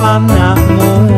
I'm not moved.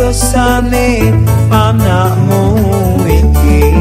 dosane panakmu iki.